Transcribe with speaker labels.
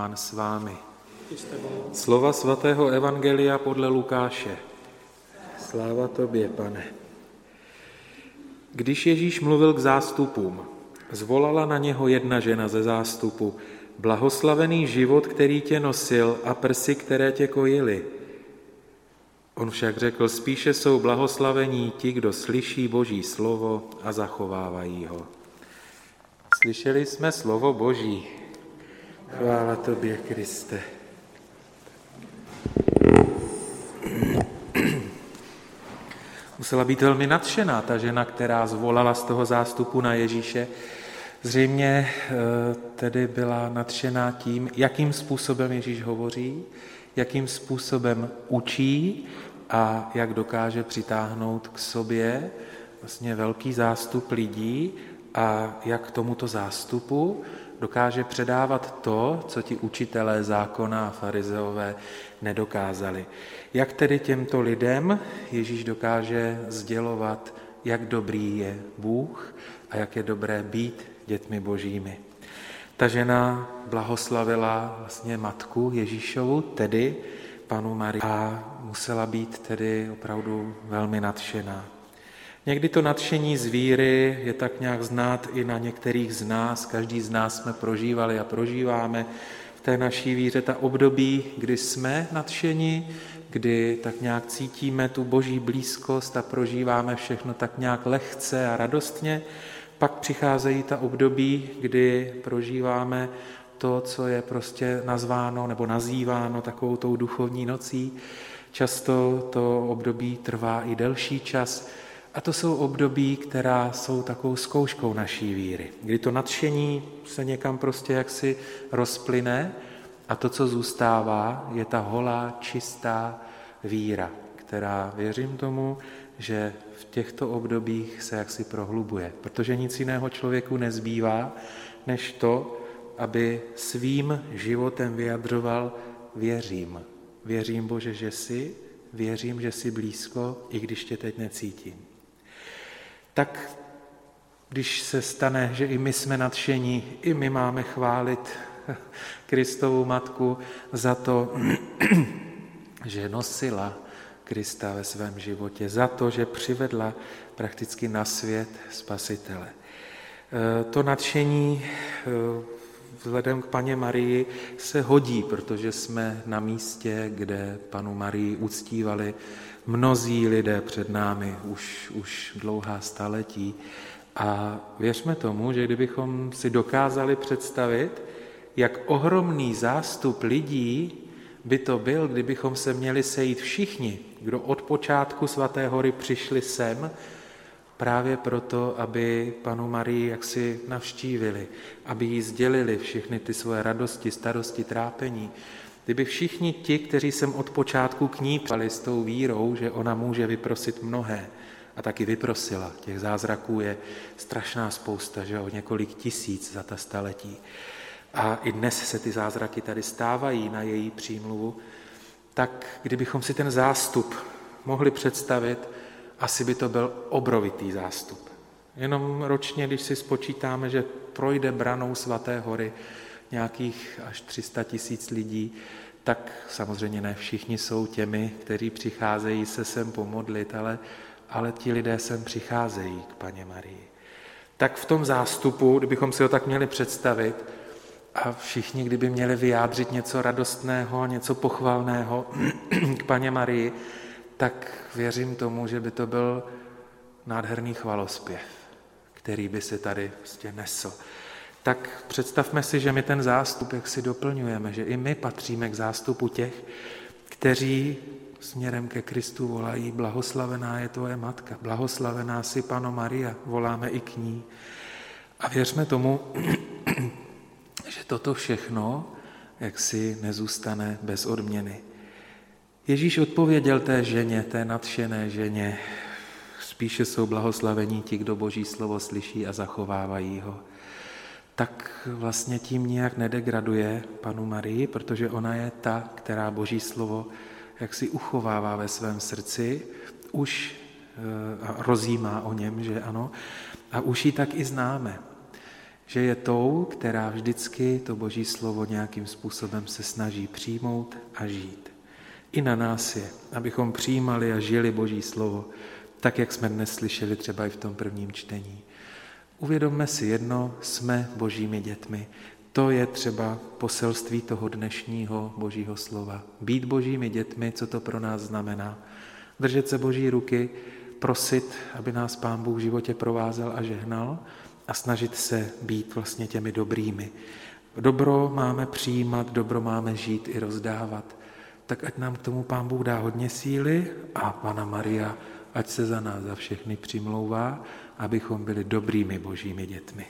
Speaker 1: Pán s vámi. Slova svatého Evangelia podle Lukáše. Sláva tobě, pane. Když Ježíš mluvil k zástupům, zvolala na něho jedna žena ze zástupu, blahoslavený život, který tě nosil a prsy, které tě kojily. On však řekl, spíše jsou blahoslavení ti, kdo slyší Boží slovo a zachovávají ho. Slyšeli jsme slovo Boží. Chvála tobě, Kriste. Musela být velmi nadšená ta žena, která zvolala z toho zástupu na Ježíše. Zřejmě eh, tedy byla nadšená tím, jakým způsobem Ježíš hovoří, jakým způsobem učí a jak dokáže přitáhnout k sobě vlastně velký zástup lidí a jak tomuto zástupu dokáže předávat to, co ti učitelé zákona a farizeové nedokázali. Jak tedy těmto lidem Ježíš dokáže sdělovat, jak dobrý je Bůh a jak je dobré být dětmi božími. Ta žena blahoslavila vlastně matku Ježíšovu, tedy panu Marii, a musela být tedy opravdu velmi nadšená. Někdy to nadšení z víry je tak nějak znát i na některých z nás. Každý z nás jsme prožívali a prožíváme v té naší víře ta období, kdy jsme nadšeni, kdy tak nějak cítíme tu boží blízkost a prožíváme všechno tak nějak lehce a radostně. Pak přicházejí ta období, kdy prožíváme to, co je prostě nazváno nebo nazýváno takovou tou duchovní nocí. Často to období trvá i delší čas, a to jsou období, která jsou takovou zkouškou naší víry, kdy to nadšení se někam prostě jaksi rozplyne a to, co zůstává, je ta holá, čistá víra, která věřím tomu, že v těchto obdobích se jaksi prohlubuje, protože nic jiného člověku nezbývá, než to, aby svým životem vyjadřoval věřím. Věřím, Bože, že jsi, věřím, že jsi blízko, i když tě teď necítím tak když se stane, že i my jsme nadšení, i my máme chválit Kristovu matku za to, že nosila Krista ve svém životě, za to, že přivedla prakticky na svět spasitele. E, to nadšení e, vzhledem k paně Marii se hodí, protože jsme na místě, kde panu Marii uctívali mnozí lidé před námi už, už dlouhá staletí. A věřme tomu, že kdybychom si dokázali představit, jak ohromný zástup lidí by to byl, kdybychom se měli sejít všichni, kdo od počátku svaté hory přišli sem, právě proto, aby panu Marii jaksi navštívili, aby jí sdělili všechny ty svoje radosti, starosti, trápení, Kdyby všichni ti, kteří jsem od počátku k ní pali s tou vírou, že ona může vyprosit mnohé, a taky vyprosila. Těch zázraků je strašná spousta, že o několik tisíc za ta staletí. A i dnes se ty zázraky tady stávají na její přímluvu, tak kdybychom si ten zástup mohli představit, asi by to byl obrovitý zástup. Jenom ročně, když si spočítáme, že projde branou svaté hory nějakých až 300 tisíc lidí, tak samozřejmě ne všichni jsou těmi, kteří přicházejí se sem pomodlit, ale, ale ti lidé sem přicházejí k paně Marii. Tak v tom zástupu, kdybychom si ho tak měli představit, a všichni, kdyby měli vyjádřit něco radostného, něco pochvalného k paně Marii, tak věřím tomu, že by to byl nádherný chvalospěv, který by se tady prostě nesl tak představme si, že my ten zástup, jak si doplňujeme, že i my patříme k zástupu těch, kteří směrem ke Kristu volají, blahoslavená je tvoje matka, blahoslavená si Pano Maria, voláme i k ní. A věřme tomu, že toto všechno jak si nezůstane bez odměny. Ježíš odpověděl té ženě, té nadšené ženě, spíše jsou blahoslavení ti, kdo Boží slovo slyší a zachovávají ho tak vlastně tím nějak nedegraduje panu Marii, protože ona je ta, která Boží slovo jak si uchovává ve svém srdci, už eh, rozjímá o něm, že ano, a už ji tak i známe. že je tou, která vždycky to Boží slovo nějakým způsobem se snaží přijmout a žít. I na nás je, abychom přijímali a žili Boží slovo, tak jak jsme dnes slyšeli třeba i v tom prvním čtení. Uvědomme si jedno, jsme božími dětmi. To je třeba poselství toho dnešního božího slova. Být božími dětmi, co to pro nás znamená. Držet se boží ruky, prosit, aby nás Pán Bůh v životě provázel a žehnal a snažit se být vlastně těmi dobrými. Dobro máme přijímat, dobro máme žít i rozdávat. Tak ať nám k tomu Pán Bůh dá hodně síly a Pana Maria ať se za nás za všechny přimlouvá, abychom byli dobrými božími dětmi.